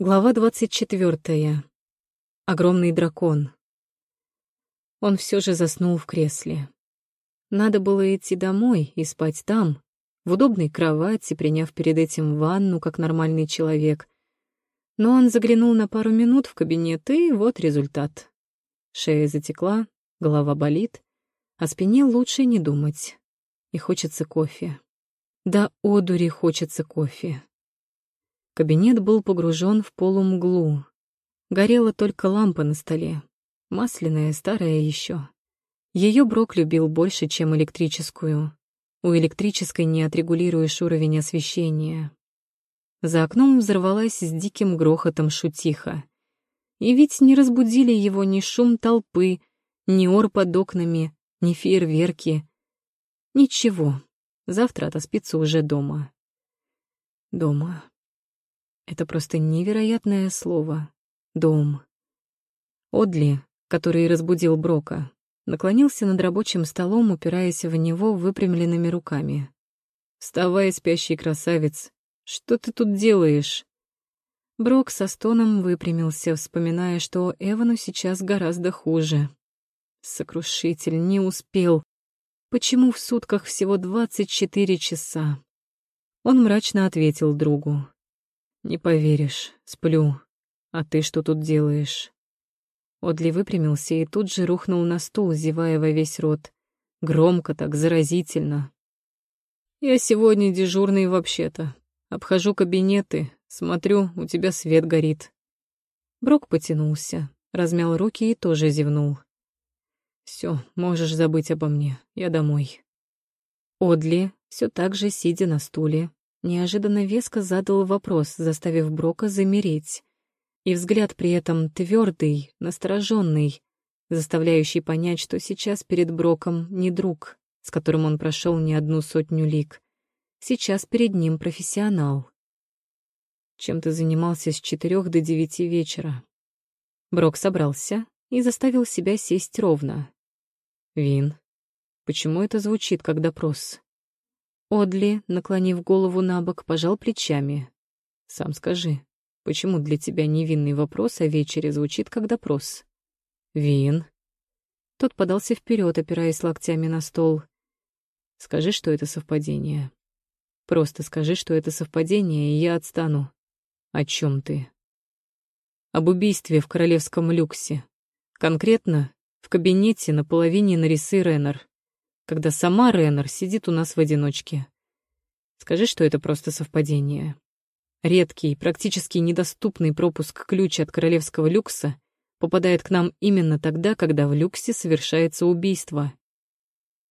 Глава двадцать четвертая. Огромный дракон. Он все же заснул в кресле. Надо было идти домой и спать там, в удобной кровати, приняв перед этим ванну, как нормальный человек. Но он заглянул на пару минут в кабинет, и вот результат. Шея затекла, голова болит, о спине лучше не думать. И хочется кофе. Да одури хочется кофе. Кабинет был погружен в полумглу. Горела только лампа на столе. Масляная, старая еще. Ее Брок любил больше, чем электрическую. У электрической не отрегулируешь уровень освещения. За окном взорвалась с диким грохотом шутиха. И ведь не разбудили его ни шум толпы, ни ор под окнами, ни фейерверки. Ничего, завтра отоспится уже дома. Дома. Это просто невероятное слово. Дом. Одли, который разбудил Брока, наклонился над рабочим столом, упираясь в него выпрямленными руками. «Вставай, спящий красавец! Что ты тут делаешь?» Брок со стоном выпрямился, вспоминая, что Эвану сейчас гораздо хуже. Сокрушитель не успел. Почему в сутках всего двадцать четыре часа? Он мрачно ответил другу. «Не поверишь, сплю. А ты что тут делаешь?» Одли выпрямился и тут же рухнул на стул, зевая во весь рот. Громко так, заразительно. «Я сегодня дежурный вообще-то. Обхожу кабинеты, смотрю, у тебя свет горит». Брок потянулся, размял руки и тоже зевнул. Все, можешь забыть обо мне, я домой». Одли, все так же сидя на стуле, неожиданно веско задал вопрос, заставив Брока замереть. И взгляд при этом твердый, настороженный, заставляющий понять, что сейчас перед Броком не друг, с которым он прошел не одну сотню лик. Сейчас перед ним профессионал. Чем ты занимался с четырех до девяти вечера? Брок собрался и заставил себя сесть ровно. Вин, почему это звучит как допрос? Одли, наклонив голову на бок, пожал плечами. «Сам скажи, почему для тебя невинный вопрос о вечере звучит как допрос?» «Вин». Тот подался вперед, опираясь локтями на стол. «Скажи, что это совпадение. Просто скажи, что это совпадение, и я отстану. О чем ты?» «Об убийстве в королевском люксе. Конкретно в кабинете на половине Нарисы Реннер когда сама Реннер сидит у нас в одиночке. Скажи, что это просто совпадение. Редкий, практически недоступный пропуск-ключ от королевского люкса попадает к нам именно тогда, когда в люксе совершается убийство.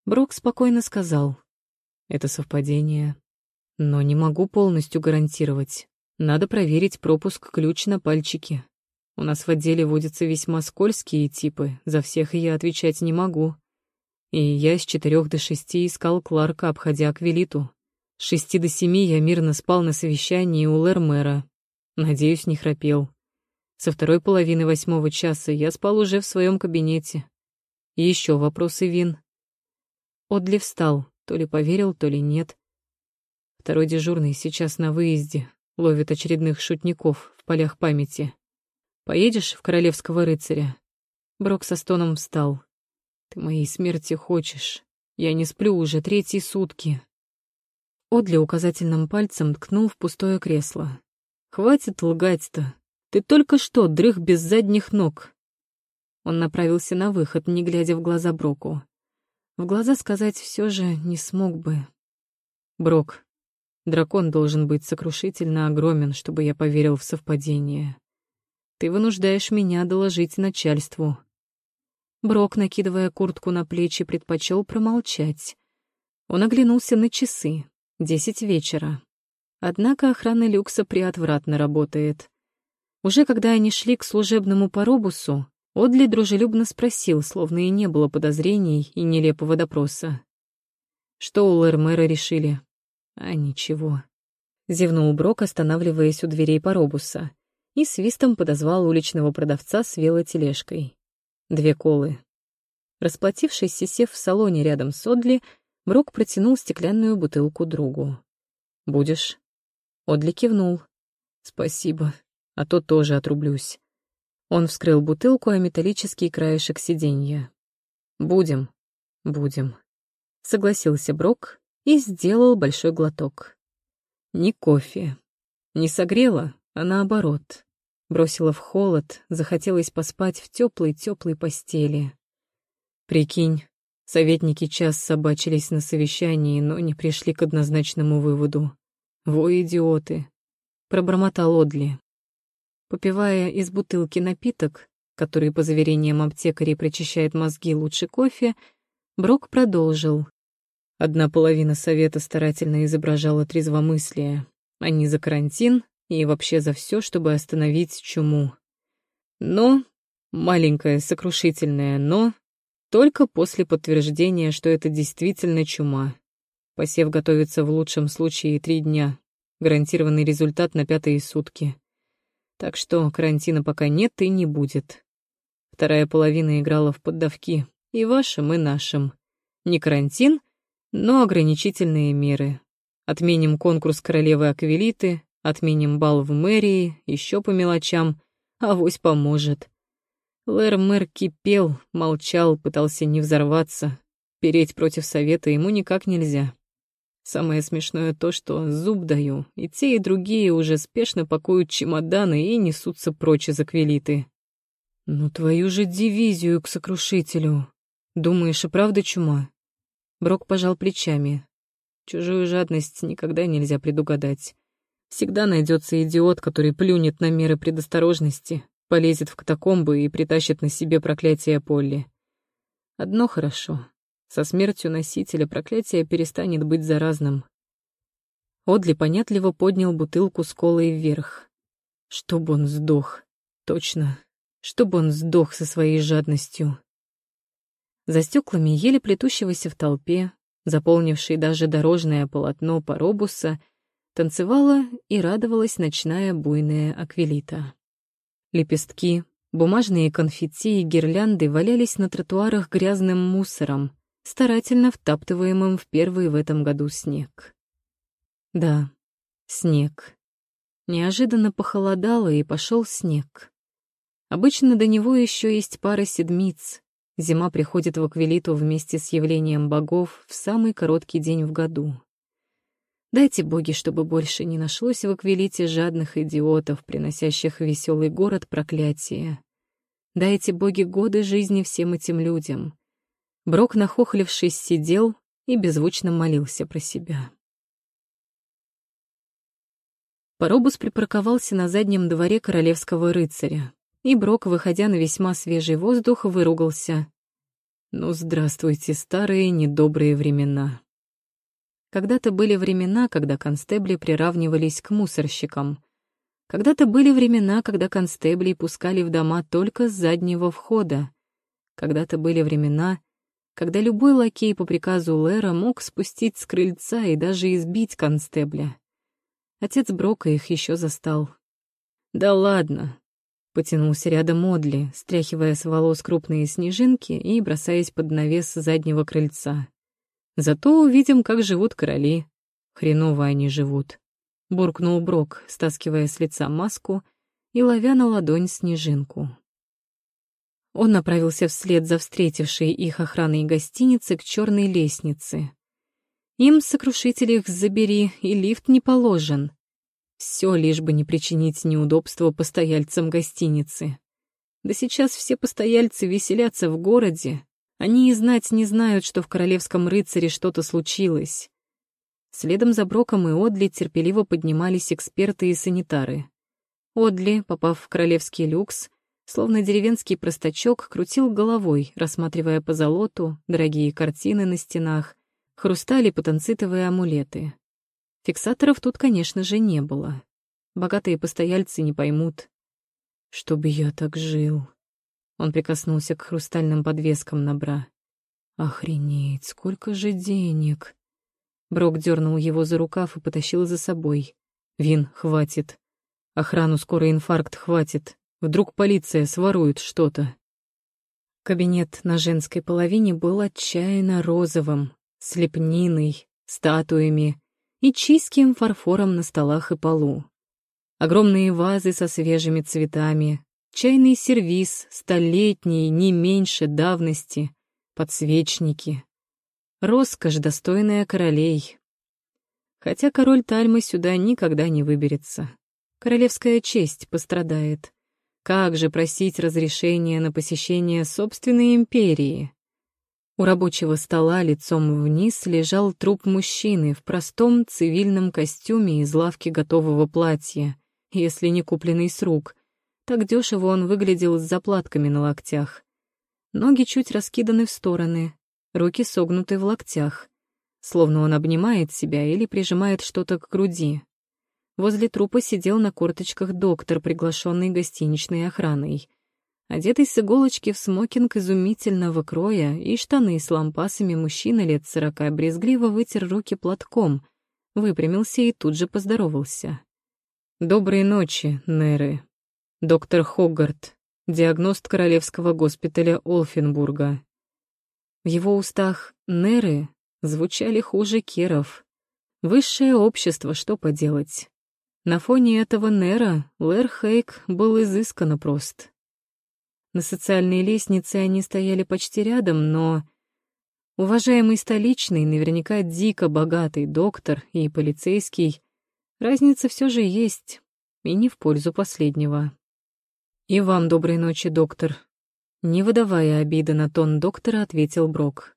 Брок спокойно сказал. Это совпадение. Но не могу полностью гарантировать. Надо проверить пропуск-ключ на пальчике. У нас в отделе водятся весьма скользкие типы, за всех я отвечать не могу. И я с четырех до шести искал Кларка, обходя Аквилиту. С шести до семи я мирно спал на совещании у Лермера. Надеюсь, не храпел. Со второй половины восьмого часа я спал уже в своем кабинете. Еще вопросы, Вин. Одли встал, то ли поверил, то ли нет. Второй дежурный сейчас на выезде, ловит очередных шутников в полях памяти. Поедешь в Королевского рыцаря? Брок со стоном встал. Ты моей смерти хочешь. Я не сплю уже третьи сутки. Одли указательным пальцем ткнул в пустое кресло. Хватит лгать-то. Ты только что дрых без задних ног. Он направился на выход, не глядя в глаза Броку. В глаза сказать все же не смог бы. Брок, дракон должен быть сокрушительно огромен, чтобы я поверил в совпадение. Ты вынуждаешь меня доложить начальству. Брок, накидывая куртку на плечи, предпочел промолчать. Он оглянулся на часы. Десять вечера. Однако охрана люкса приотвратно работает. Уже когда они шли к служебному поробусу, Одли дружелюбно спросил, словно и не было подозрений и нелепого допроса. Что у Лермера решили? А ничего. Зевнул Брок, останавливаясь у дверей поробуса, и свистом подозвал уличного продавца с велотележкой. Две колы. Расплатившись и сев в салоне рядом с Одли, Брок протянул стеклянную бутылку другу. «Будешь?» Одли кивнул. «Спасибо. а то тоже отрублюсь. Он вскрыл бутылку о металлический краешек сиденья. «Будем, будем», — согласился Брок и сделал большой глоток. Не кофе. Не согрело, а наоборот. Бросила в холод, захотелось поспать в теплой-теплой постели. Прикинь, советники час собачились на совещании, но не пришли к однозначному выводу. Во идиоты. Пробормотал Одли. Попивая из бутылки напиток, который, по заверениям аптекарей, прочищает мозги лучше кофе, Брок продолжил. Одна половина совета старательно изображала трезвомыслие. Они за карантин и вообще за все, чтобы остановить чуму. Но, маленькое сокрушительное «но», только после подтверждения, что это действительно чума. Посев готовится в лучшем случае три дня. Гарантированный результат на пятые сутки. Так что карантина пока нет и не будет. Вторая половина играла в поддавки. И вашим, и нашим. Не карантин, но ограничительные меры. Отменим конкурс королевы Аквилиты, отменим бал в мэрии, еще по мелочам, авось поможет. Лэр-мэр кипел, молчал, пытался не взорваться. Переть против совета ему никак нельзя. Самое смешное то, что зуб даю, и те, и другие уже спешно пакуют чемоданы и несутся прочь из аквилиты. «Ну твою же дивизию к сокрушителю! Думаешь, и правда чума?» Брок пожал плечами. Чужую жадность никогда нельзя предугадать. Всегда найдется идиот, который плюнет на меры предосторожности, полезет в катакомбы и притащит на себе проклятие Полли. Одно хорошо. Со смертью носителя проклятие перестанет быть заразным. Одли понятливо поднял бутылку с колой вверх. Чтобы он сдох. Точно. Чтобы он сдох со своей жадностью. За стеклами еле плетущегося в толпе, заполнившей даже дорожное полотно паробуса, танцевала и радовалась ночная буйная аквилита. Лепестки, бумажные конфетти и гирлянды валялись на тротуарах грязным мусором, старательно втаптываемым в первый в этом году снег. Да, снег. Неожиданно похолодало, и пошел снег. Обычно до него еще есть пара седмиц. Зима приходит в Аквилиту вместе с явлением богов в самый короткий день в году. Дайте боги, чтобы больше не нашлось в Аквилите жадных идиотов, приносящих веселый город проклятие. Дайте боги годы жизни всем этим людям. Брок, нахохлившись, сидел и беззвучно молился про себя. Паробус припарковался на заднем дворе королевского рыцаря, и Брок, выходя на весьма свежий воздух, выругался. «Ну, здравствуйте, старые недобрые времена». Когда-то были времена, когда констебли приравнивались к мусорщикам. Когда-то были времена, когда констебли пускали в дома только с заднего входа. Когда-то были времена, когда любой лакей по приказу Лера мог спустить с крыльца и даже избить констебля. Отец Брока их еще застал. «Да ладно!» — потянулся рядом Модли, стряхивая с волос крупные снежинки и бросаясь под навес заднего крыльца. Зато увидим, как живут короли. Хреново они живут. Буркнул Брок, стаскивая с лица маску и ловя на ладонь снежинку. Он направился вслед за встретившей их охраной гостиницы к черной лестнице. Им, сокрушитель их, забери, и лифт не положен. Все лишь бы не причинить неудобства постояльцам гостиницы. Да сейчас все постояльцы веселятся в городе, они и знать не знают, что в королевском рыцаре что-то случилось. Следом за Броком и Одли терпеливо поднимались эксперты и санитары. Одли, попав в королевский люкс, словно деревенский простачок, крутил головой, рассматривая по золоту дорогие картины на стенах, хрустали потанцитовые амулеты. Фиксаторов тут, конечно же, не было. Богатые постояльцы не поймут. «Чтобы я так жил», он прикоснулся к хрустальным подвескам на бра. «Охренеть, сколько же денег!» Брок дернул его за рукав и потащил за собой. «Вин, хватит. Охрану скоро инфаркт хватит. Вдруг полиция сворует что-то». Кабинет на женской половине был отчаянно розовым, с лепниной, статуями и чистым фарфором на столах и полу. огромные вазы со свежими цветами, чайный сервиз столетний, не меньше давности, подсвечники. Роскошь, достойная королей. Хотя король Тальмы сюда никогда не выберется. Королевская честь пострадает. Как же просить разрешения на посещение собственной империи? У рабочего стола лицом вниз лежал труп мужчины в простом цивильном костюме из лавки готового платья, если не купленный с рук. Так дешево он выглядел с заплатками на локтях. Ноги чуть раскиданы в стороны, руки согнуты в локтях, словно он обнимает себя или прижимает что-то к груди. Возле трупа сидел на корточках доктор, приглашенный гостиничной охраной. Одетый с иголочки в смокинг изумительного кроя и штаны с лампасами мужчина лет сорока брезгливо вытер руки платком, выпрямился и тут же поздоровался. «Доброй ночи, Неры. Доктор Хоггарт, диагност Королевского госпиталя Олфенбурга». В его устах «Неры» звучали хуже керов. Высшее общество, что поделать. На фоне этого Нера Лэр Хейк был изысканно прост. На социальной лестнице они стояли почти рядом, но... Уважаемый столичный, наверняка дико богатый доктор и полицейский, разница все же есть, и не в пользу последнего. «И вам доброй ночи, доктор», — не выдавая обиды на тон доктора, ответил Брок.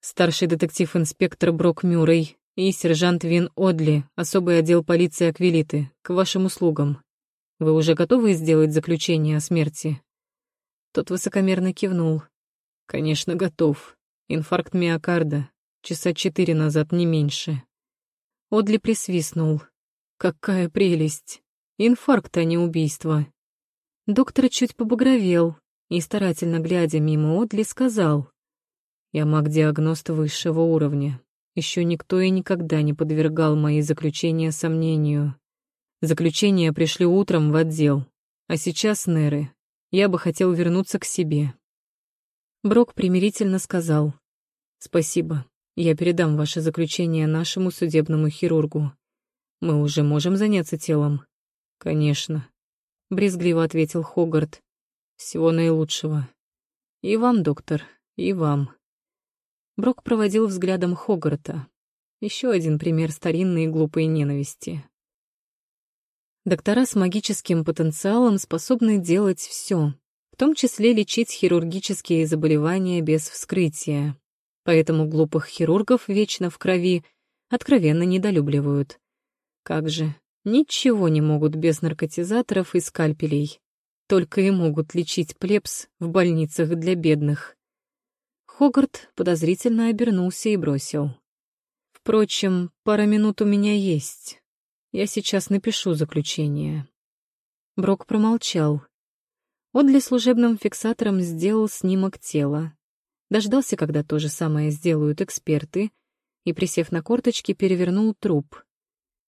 «Старший детектив-инспектор Брок Мюррей и сержант Вин Одли, особый отдел полиции Аквилиты, к вашим услугам. Вы уже готовы сделать заключение о смерти?» Тот высокомерно кивнул. «Конечно, готов. Инфаркт миокарда. Часа четыре назад, не меньше». Одли присвистнул. «Какая прелесть! Инфаркт, а не убийство». Доктор чуть побагровел и, старательно глядя мимо Одли, сказал. «Я маг-диагност высшего уровня. Еще никто и никогда не подвергал мои заключения сомнению. Заключения пришли утром в отдел, а сейчас, Неры, я бы хотел вернуться к себе. Брок примирительно сказал, «Спасибо, я передам ваше заключение нашему судебному хирургу. Мы уже можем заняться телом?» «Конечно», — брезгливо ответил Хогарт. «Всего наилучшего. И вам, доктор, и вам». Брок проводил взглядом Хогарта. Еще один пример старинной и глупой ненависти. Доктора с магическим потенциалом способны делать все, в том числе лечить хирургические заболевания без вскрытия. Поэтому глупых хирургов вечно в крови откровенно недолюбливают. Как же, ничего не могут без наркотизаторов и скальпелей. Только и могут лечить плебс в больницах для бедных. Хогарт подозрительно обернулся и бросил. «Впрочем, пара минут у меня есть. Я сейчас напишу заключение». Брок промолчал. Одли служебным фиксатором сделал снимок тела. Дождался, когда то же самое сделают эксперты, и, присев на корточки, перевернул труп.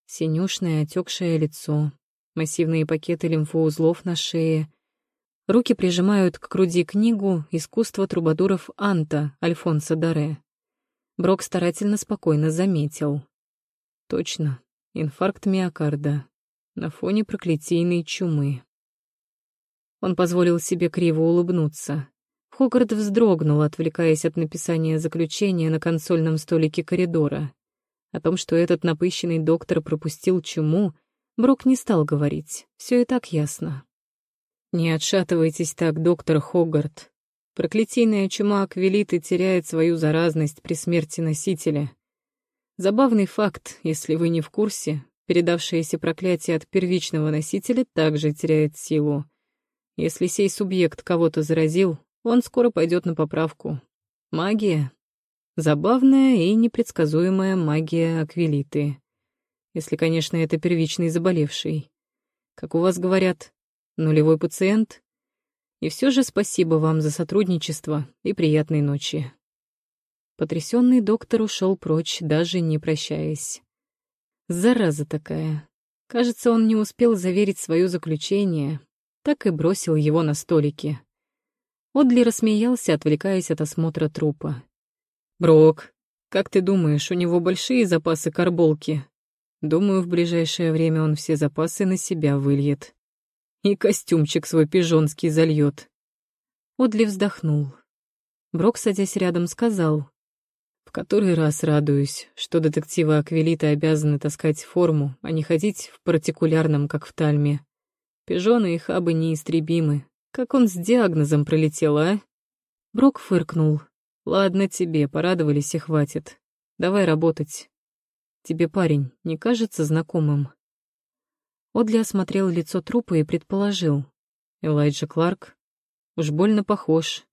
Синюшное отекшее лицо, массивные пакеты лимфоузлов на шее, Руки прижимают к груди книгу «Искусство трубадуров Анта» Альфонса Даре. Брок старательно спокойно заметил. Точно, инфаркт миокарда на фоне проклятийной чумы. Он позволил себе криво улыбнуться. Хогарт вздрогнул, отвлекаясь от написания заключения на консольном столике коридора. О том, что этот напыщенный доктор пропустил чуму, Брок не стал говорить, все и так ясно. «Не отшатывайтесь так, доктор Хогарт. Проклятийная чума аквилиты теряет свою заразность при смерти носителя. Забавный факт, если вы не в курсе, передавшееся проклятие от первичного носителя также теряет силу. Если сей субъект кого-то заразил, он скоро пойдет на поправку. Магия. Забавная и непредсказуемая магия аквилиты. Если, конечно, это первичный заболевший. Как у вас говорят, нулевой пациент. И все же спасибо вам за сотрудничество и приятной ночи. Потрясенный доктор ушел прочь, даже не прощаясь. Зараза такая. Кажется, он не успел заверить свое заключение, так и бросил его на столике. Одли рассмеялся, отвлекаясь от осмотра трупа. «Брок, как ты думаешь, у него большие запасы карболки? Думаю, в ближайшее время он все запасы на себя выльет. И костюмчик свой пижонский зальет. Одли вздохнул. Брок, садясь рядом, сказал. В который раз радуюсь, что детективы Аквилита обязаны таскать форму, а не ходить в партикулярном, как в Тальме. Пижоны и хабы неистребимы. Как он с диагнозом пролетел, а? Брок фыркнул. Ладно тебе, порадовались и хватит. Давай работать. Тебе парень не кажется знакомым? Одли осмотрел лицо трупа и предположил. Элайджа Кларк уж больно похож.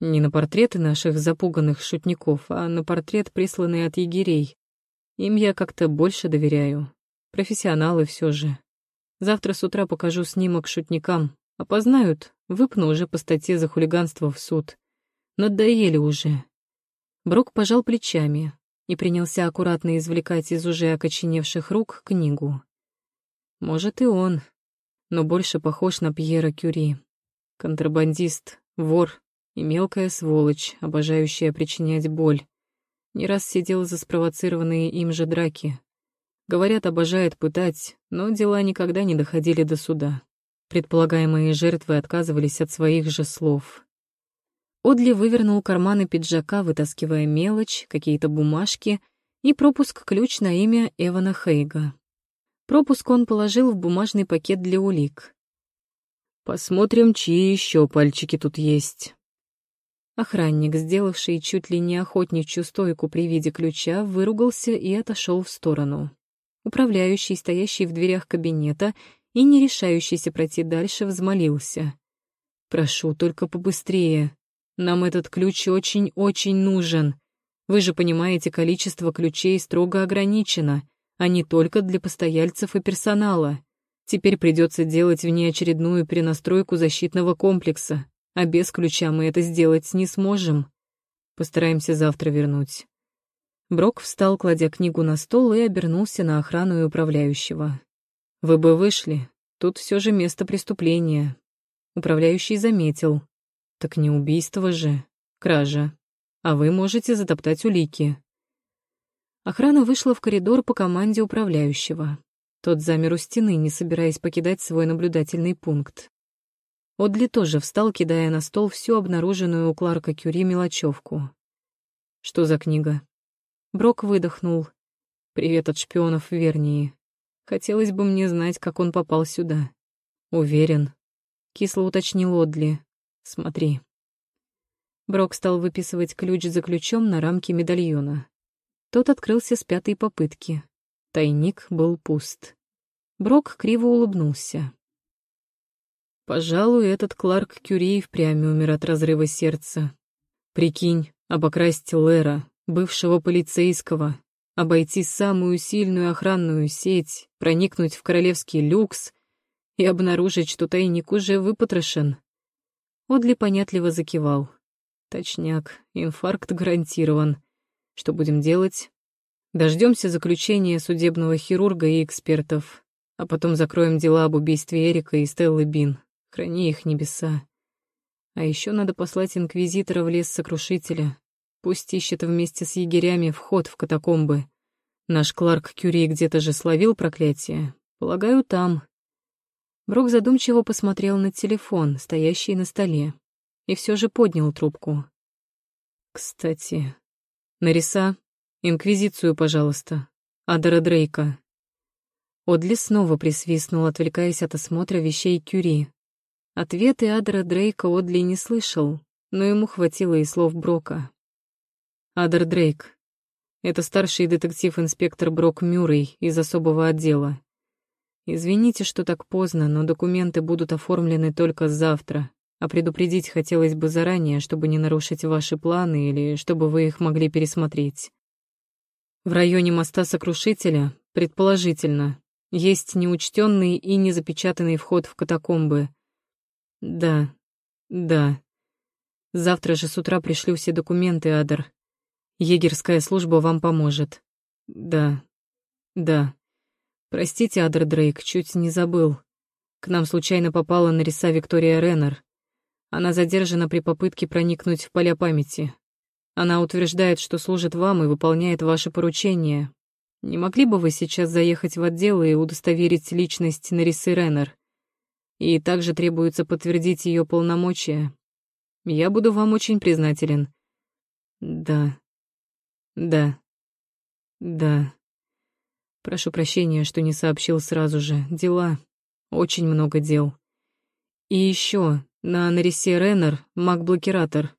Не на портреты наших запуганных шутников, а на портрет, присланный от егерей. Им я как-то больше доверяю. Профессионалы все же. Завтра с утра покажу снимок шутникам. Опознают, выпну уже по статье за хулиганство в суд. Надоели уже. Брок пожал плечами, и принялся аккуратно извлекать из уже окоченевших рук книгу. Может, и он, но больше похож на Пьера Кюри. Контрабандист, вор и мелкая сволочь, обожающая причинять боль. Не раз сидел за спровоцированные им же драки. Говорят, обожает пытать, но дела никогда не доходили до суда. Предполагаемые жертвы отказывались от своих же слов. Одли вывернул карманы пиджака, вытаскивая мелочь, какие-то бумажки и пропуск-ключ на имя Эвана Хейга. Пропуск он положил в бумажный пакет для улик. «Посмотрим, чьи еще пальчики тут есть». Охранник, сделавший чуть ли не охотничью стойку при виде ключа, выругался и отошел в сторону. Управляющий, стоящий в дверях кабинета и не решающийся пройти дальше, взмолился. «Прошу, только побыстрее. Нам этот ключ очень-очень нужен. Вы же понимаете, количество ключей строго ограничено, а не только для постояльцев и персонала. Теперь придется делать внеочередную перенастройку защитного комплекса, а без ключа мы это сделать не сможем. Постараемся завтра вернуть. Брок встал, кладя книгу на стол, и обернулся на охрану и управляющего. «Вы бы вышли. Тут все же место преступления». Управляющий заметил. Так не убийство же, кража. А вы можете затоптать улики. Охрана вышла в коридор по команде управляющего. Тот замер у стены, не собираясь покидать свой наблюдательный пункт. Одли тоже встал, кидая на стол всю обнаруженную у Кларка Кюри мелочевку. «Что за книга?» Брок выдохнул. «Привет от шпионов Вернии. Хотелось бы мне знать, как он попал сюда. Уверен». Кисло уточнил Одли. Смотри. Брок стал выписывать ключ за ключом на рамке медальона. Тот открылся с пятой попытки. Тайник был пуст. Брок криво улыбнулся. Пожалуй, этот Кларк Кюри впрямь умер от разрыва сердца. Прикинь, обокрасть Лера, бывшего полицейского, обойти самую сильную охранную сеть, проникнуть в королевский люкс и обнаружить, что тайник уже выпотрошен. Одли понятливо закивал. Точняк, инфаркт гарантирован. Что будем делать? Дождемся заключения судебного хирурга и экспертов, а потом закроем дела об убийстве Эрика и Стеллы Бин. Храни их небеса. А еще надо послать инквизитора в лес Сокрушителя. Пусть ищет вместе с егерями вход в катакомбы. Наш Кларк Кюри где-то же словил проклятие. Полагаю, там. Брок задумчиво посмотрел на телефон, стоящий на столе, и все же поднял трубку. «Кстати, Нариса, инквизицию, пожалуйста. Адара Дрейка». Одли снова присвистнул, отвлекаясь от осмотра вещей Кюри. Ответы Адара Дрейка Одли не слышал, но ему хватило и слов Брока. Адар Дрейк. Это старший детектив-инспектор Брок Мюррей из особого отдела. Извините, что так поздно, но документы будут оформлены только завтра, а предупредить хотелось бы заранее, чтобы не нарушить ваши планы или чтобы вы их могли пересмотреть. В районе моста Сокрушителя, предположительно, есть неучтенный и незапечатанный вход в катакомбы. Да, да. Завтра же с утра пришлю все документы, Адар. Егерская служба вам поможет. Да, да. Простите, Адер Дрейк, чуть не забыл. К нам случайно попала на риса Виктория Реннер. Она задержана при попытке проникнуть в поля памяти. Она утверждает, что служит вам и выполняет ваши поручения. Не могли бы вы сейчас заехать в отдел и удостоверить личность Нарисы Реннер? И также требуется подтвердить ее полномочия. Я буду вам очень признателен. Да. Да. Да. Прошу прощения, что не сообщил сразу же. Дела. Очень много дел. И еще на Нарисе Реннер маг-блокиратор.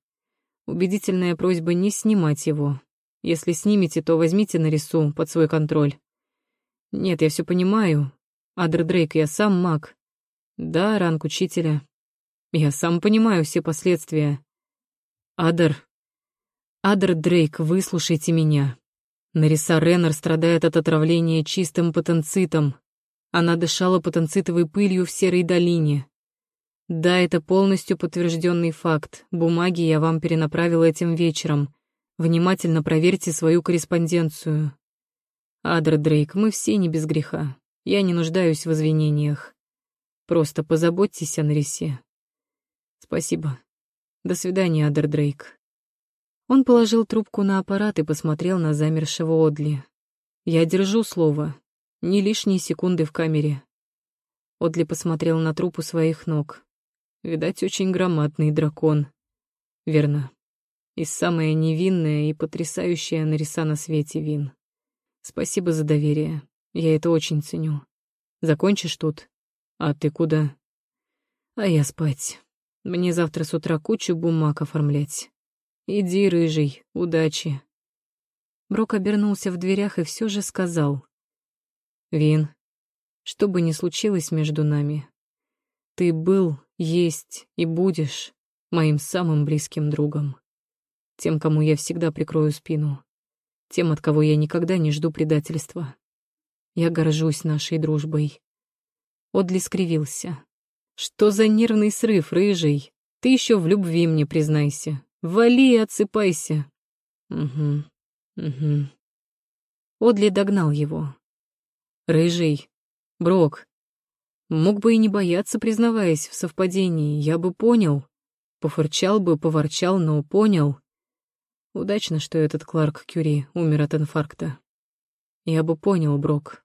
Убедительная просьба не снимать его. Если снимете, то возьмите Нарису под свой контроль. Нет, я все понимаю. Адр Дрейк, я сам маг. Да, ранг учителя. Я сам понимаю все последствия. Адр. Адр Дрейк, выслушайте меня. Нариса Реннер страдает от отравления чистым потенцитом. Она дышала потенцитовой пылью в Серой долине. Да, это полностью подтвержденный факт. Бумаги я вам перенаправила этим вечером. Внимательно проверьте свою корреспонденцию. Адр Дрейк, мы все не без греха. Я не нуждаюсь в извинениях. Просто позаботьтесь о Нарисе. Спасибо. До свидания, Адр Дрейк. Он положил трубку на аппарат и посмотрел на замершего Одли. Я держу слово. Ни лишние секунды в камере. Одли посмотрел на труп у своих ног. Видать, очень громадный дракон. Верно. И самая невинная и потрясающая нариса на свете вин. Спасибо за доверие. Я это очень ценю. Закончишь тут? А ты куда? А я спать. Мне завтра с утра кучу бумаг оформлять. Иди, рыжий, удачи. Брок обернулся в дверях и все же сказал. Вин, что бы ни случилось между нами, ты был есть и будешь моим самым близким другом. Тем, кому я всегда прикрою спину. Тем, от кого я никогда не жду предательства. Я горжусь нашей дружбой. Одли скривился. Что за нервный срыв, рыжий? Ты еще в любви мне признайся. Вали и отсыпайся. Угу, угу. Одли догнал его. Рыжий. Брок, Мог бы и не бояться, признаваясь в совпадении, я бы понял. Пофырчал бы, поворчал, но понял. Удачно, что этот Кларк Кюри умер от инфаркта. Я бы понял, Брок.